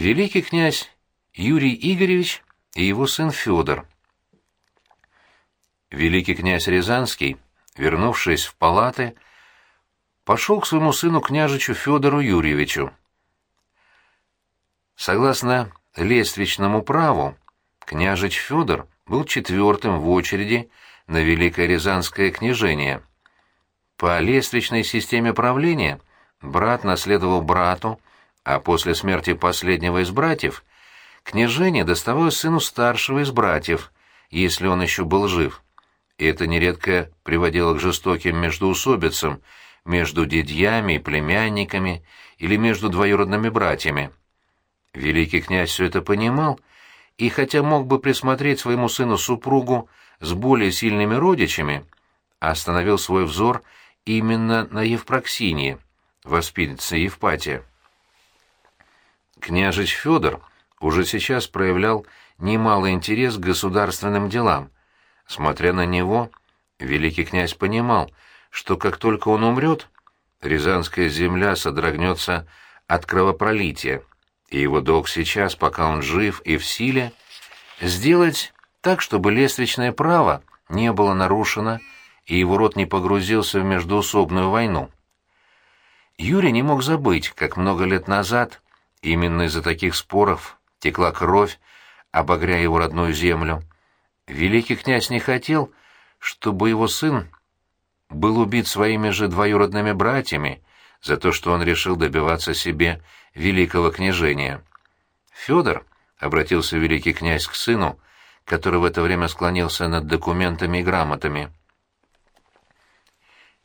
великий князь Юрий Игоревич и его сын Федор. Великий князь Рязанский, вернувшись в палаты, пошел к своему сыну княжичу Федору Юрьевичу. Согласно лествичному праву, княжич Федор был четвертым в очереди на Великое Рязанское княжение. По лествичной системе правления брат наследовал брату, а после смерти последнего из братьев княжение доставалось сыну старшего из братьев, если он еще был жив. И это нередко приводило к жестоким междоусобицам между дядьями и племянниками или между двоюродными братьями. Великий князь все это понимал, и хотя мог бы присмотреть своему сыну супругу с более сильными родичами, остановил свой взор именно на Евпроксинии, воспитаннице Евпатия. Княжич Федор уже сейчас проявлял немалый интерес к государственным делам. Смотря на него, великий князь понимал, что как только он умрет, Рязанская земля содрогнется от кровопролития, и его долг сейчас, пока он жив и в силе, сделать так, чтобы лествичное право не было нарушено и его род не погрузился в междоусобную войну. Юрий не мог забыть, как много лет назад именно из-за таких споров текла кровь, обогряя его родную землю. Великий князь не хотел, чтобы его сын был убит своими же двоюродными братьями за то, что он решил добиваться себе великого княжения. Федор, — обратился великий князь к сыну, который в это время склонился над документами и грамотами.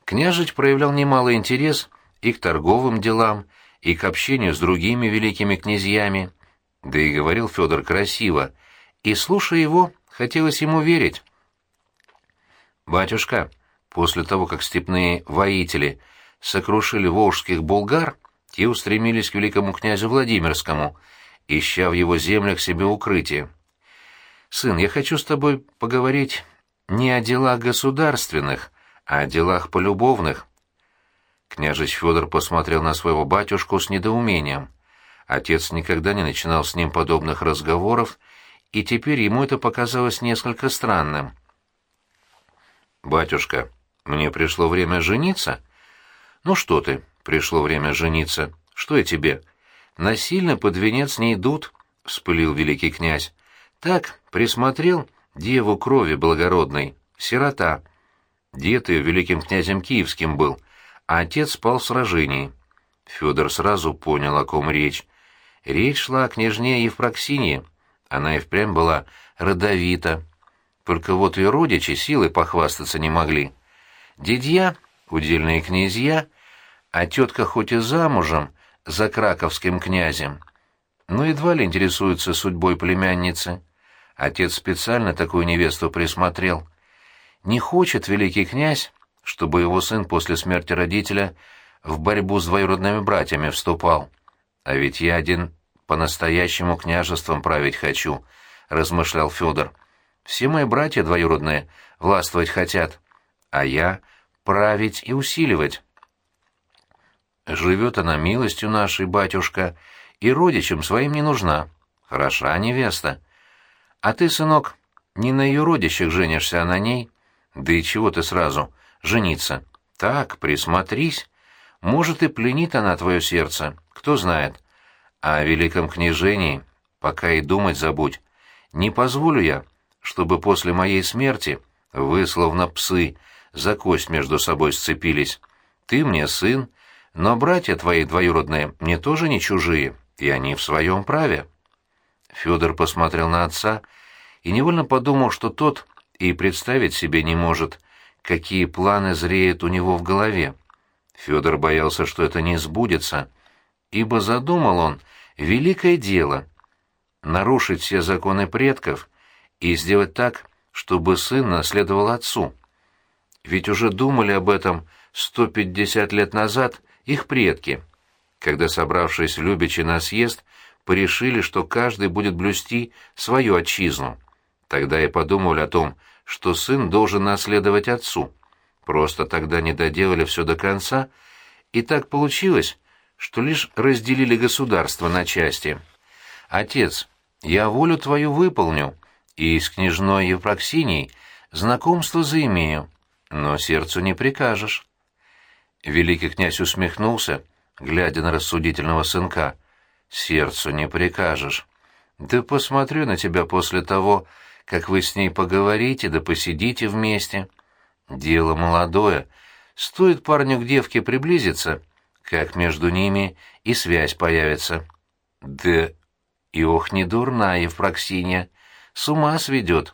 Княжич проявлял немалый интерес и к торговым делам, и к общению с другими великими князьями, да и говорил Федор красиво, и, слушая его, хотелось ему верить. «Батюшка, после того, как степные воители сокрушили волжских булгар, те устремились к великому князю Владимирскому, ища в его землях себе укрытие. Сын, я хочу с тобой поговорить не о делах государственных, а о делах полюбовных». Княжич Федор посмотрел на своего батюшку с недоумением. Отец никогда не начинал с ним подобных разговоров, и теперь ему это показалось несколько странным. «Батюшка, мне пришло время жениться?» «Ну что ты, пришло время жениться. Что я тебе?» «Насильно под венец не идут», — вспылил великий князь. «Так, присмотрел деву крови благородной, сирота. Дед ее великим князем киевским был, а отец спал в сражении». Федор сразу понял, о ком речь. Речь шла о княжне Евпроксинии. Она и впрямь была родовита. Только вот ее родичи силой похвастаться не могли. Дедья, удельные князья, а тетка хоть и замужем за краковским князем, но едва ли интересуется судьбой племянницы. Отец специально такую невесту присмотрел. Не хочет великий князь, чтобы его сын после смерти родителя в борьбу с двоюродными братьями вступал. А ведь я один по-настоящему княжеством править хочу, — размышлял Федор. Все мои братья двоюродные властвовать хотят, а я — править и усиливать. Живет она милостью нашей, батюшка, и родичам своим не нужна. Хороша невеста. А ты, сынок, не на ее родичах женишься, а на ней? Да и чего ты сразу? Жениться. Так, присмотрись. Может, и пленит она твое сердце, кто знает. А о великом княжении пока и думать забудь. Не позволю я, чтобы после моей смерти вы, словно псы, за кость между собой сцепились. Ты мне сын, но братья твои двоюродные мне тоже не чужие, и они в своем праве. Федор посмотрел на отца и невольно подумал, что тот и представить себе не может, какие планы зреют у него в голове. Федор боялся, что это не сбудется, ибо задумал он великое дело — нарушить все законы предков и сделать так, чтобы сын наследовал отцу. Ведь уже думали об этом 150 лет назад их предки, когда, собравшись в Любичи на съезд, порешили, что каждый будет блюсти свою отчизну. Тогда и подумали о том, что сын должен наследовать отцу. Просто тогда не доделали все до конца, и так получилось, что лишь разделили государство на части. Отец, я волю твою выполню, и с княжной Евпроксиней знакомство заимею, но сердцу не прикажешь. Великий князь усмехнулся, глядя на рассудительного сынка. «Сердцу не прикажешь. Да посмотрю на тебя после того, как вы с ней поговорите да посидите вместе. Дело молодое. Стоит парню к девке приблизиться, как между ними и связь появится. Да и ох, не дурна Евпроксинья, с ума сведет.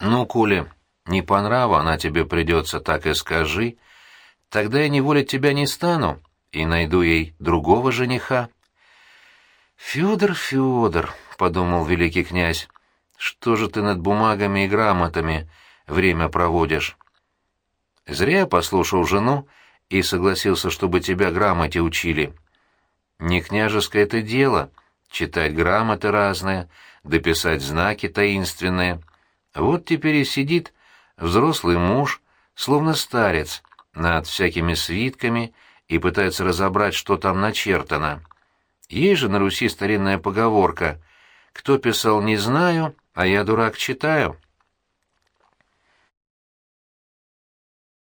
Ну, Коля, не по нраву она тебе придется, так и скажи. Тогда я неволить тебя не стану и найду ей другого жениха. Федор, Федор, — подумал великий князь, — что же ты над бумагами и грамотами время проводишь? Зря я послушал жену и согласился, чтобы тебя грамоте учили. Не княжеское это дело — читать грамоты разные, дописать знаки таинственные. Вот теперь и сидит взрослый муж, словно старец, над всякими свитками и пытается разобрать, что там начертано. Есть же на Руси старинная поговорка «Кто писал, не знаю, а я, дурак, читаю».